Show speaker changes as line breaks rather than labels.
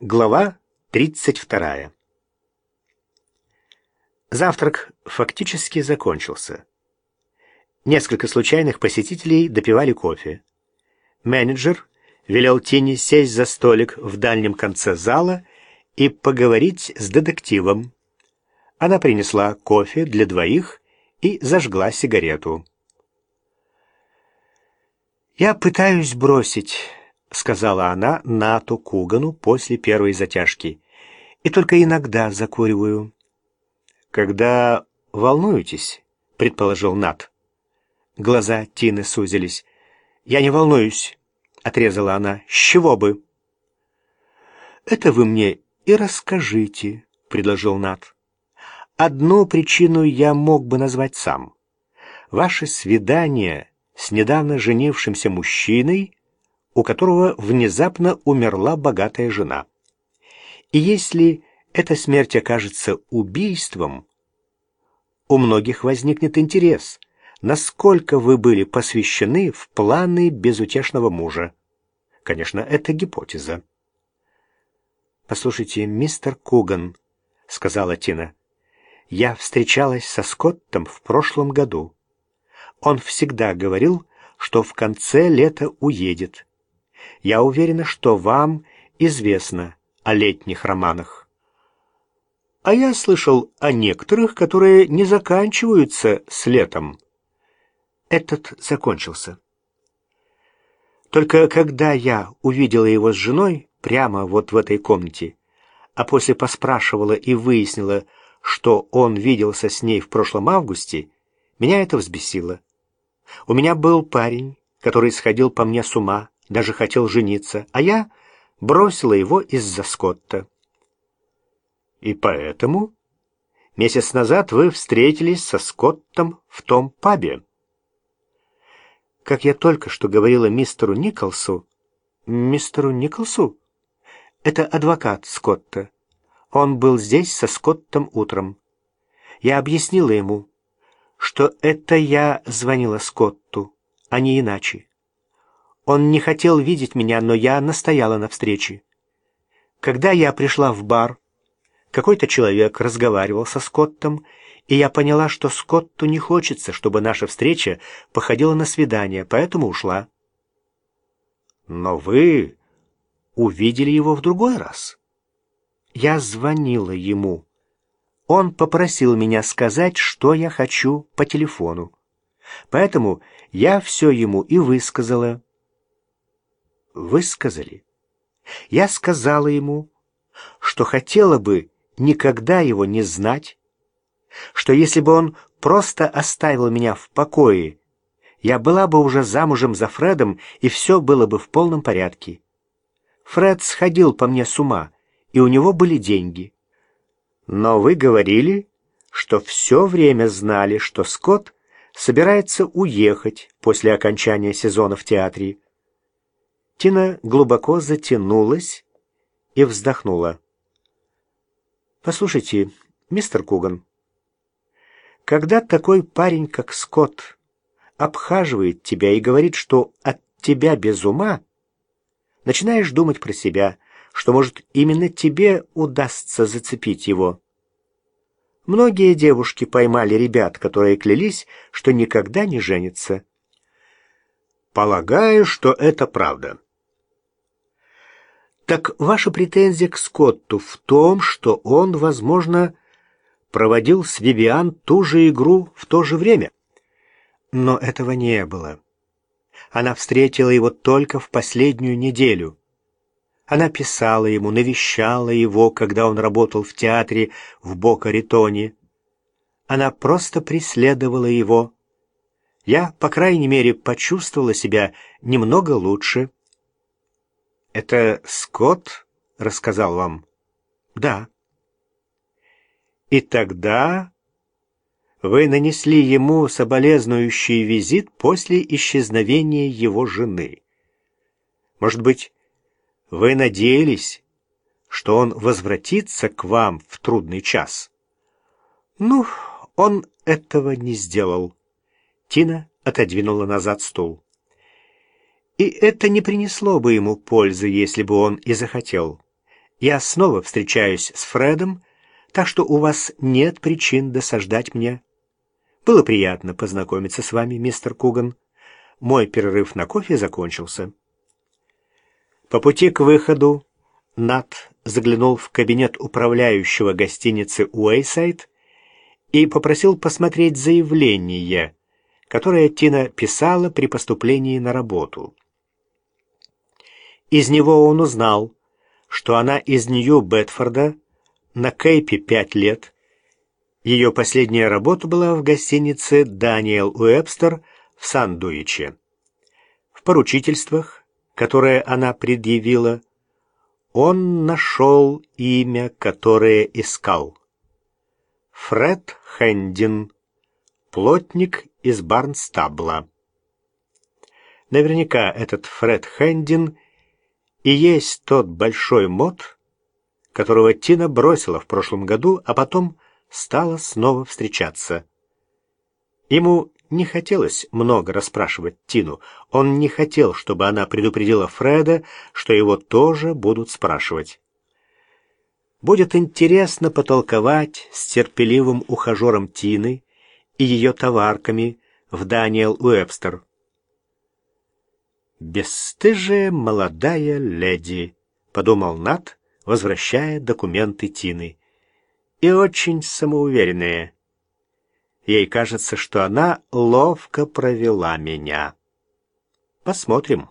Глава 32. Завтрак фактически закончился. Несколько случайных посетителей допивали кофе. Менеджер велел Тине сесть за столик в дальнем конце зала и поговорить с детективом. Она принесла кофе для двоих и зажгла сигарету. «Я пытаюсь бросить», — сказала она Нату Кугану после первой затяжки. «И только иногда закуриваю». «Когда волнуетесь?» — предположил Нат. Глаза Тины сузились. «Я не волнуюсь», — отрезала она. «С чего бы?» «Это вы мне и расскажите», — предложил Нат. «Одну причину я мог бы назвать сам. Ваше свидание с недавно женившимся мужчиной у которого внезапно умерла богатая жена. И если эта смерть окажется убийством, у многих возникнет интерес, насколько вы были посвящены в планы безутешного мужа. Конечно, это гипотеза. «Послушайте, мистер Куган», — сказала Тина, — «я встречалась со Скоттом в прошлом году. Он всегда говорил, что в конце лета уедет. Я уверена, что вам известно о летних романах. А я слышал о некоторых, которые не заканчиваются с летом. Этот закончился. Только когда я увидела его с женой прямо вот в этой комнате, а после поспрашивала и выяснила, что он виделся с ней в прошлом августе, меня это взбесило. У меня был парень, который сходил по мне с ума, даже хотел жениться, а я бросила его из-за Скотта. И поэтому месяц назад вы встретились со Скоттом в том пабе. Как я только что говорила мистеру Николсу, мистеру Николсу? Это адвокат Скотта. Он был здесь со Скоттом утром. Я объяснила ему, что это я звонила Скотту, а не иначе. Он не хотел видеть меня, но я настояла на встрече. Когда я пришла в бар, какой-то человек разговаривал со Скоттом, и я поняла, что Скотту не хочется, чтобы наша встреча походила на свидание, поэтому ушла. Но вы увидели его в другой раз. Я звонила ему. Он попросил меня сказать, что я хочу по телефону. Поэтому я все ему и высказала высказали. Я сказала ему, что хотела бы никогда его не знать, что если бы он просто оставил меня в покое, я была бы уже замужем за Фредом, и все было бы в полном порядке. Фред сходил по мне с ума, и у него были деньги. Но вы говорили, что все время знали, что Скотт собирается уехать после окончания сезона в театре, Тина глубоко затянулась и вздохнула. «Послушайте, мистер Куган, когда такой парень, как Скотт, обхаживает тебя и говорит, что от тебя без ума, начинаешь думать про себя, что, может, именно тебе удастся зацепить его. Многие девушки поймали ребят, которые клялись, что никогда не женятся. Полагаю, что это правда. Так ваша претензия к Скотту в том, что он, возможно, проводил с Вивиан ту же игру в то же время. Но этого не было. Она встретила его только в последнюю неделю. Она писала ему, навещала его, когда он работал в театре в Бока-Ритоне. Она просто преследовала его. Я, по крайней мере, почувствовала себя немного лучше. Это Скотт рассказал вам? Да. И тогда вы нанесли ему соболезнующий визит после исчезновения его жены. Может быть, вы надеялись, что он возвратится к вам в трудный час? Ну, он этого не сделал. Тина отодвинула назад стул. И это не принесло бы ему пользы, если бы он и захотел. Я снова встречаюсь с Фредом, так что у вас нет причин досаждать мне. Было приятно познакомиться с вами, мистер Куган. Мой перерыв на кофе закончился. По пути к выходу Нат заглянул в кабинет управляющего гостиницы Уэйсайд и попросил посмотреть заявление, которое Тина писала при поступлении на работу. Из него он узнал, что она из Нью-Бетфорда, на Кейпе пять лет. Ее последняя работа была в гостинице «Даниэл Уэбстер» в Сан-Дуиче. В поручительствах, которые она предъявила, он нашел имя, которое искал. Фред Хендин, плотник из Барнстабла. Наверняка этот Фред Хендин и есть тот большой мод, которого Тина бросила в прошлом году, а потом стала снова встречаться. Ему не хотелось много расспрашивать Тину. Он не хотел, чтобы она предупредила Фреда, что его тоже будут спрашивать. Будет интересно потолковать с терпеливым ухажером Тины и ее товарками в Даниэл Уэбстер. «Бесстыжая молодая леди», — подумал Нат, возвращая документы Тины. «И очень самоуверенная. Ей кажется, что она ловко провела меня. Посмотрим».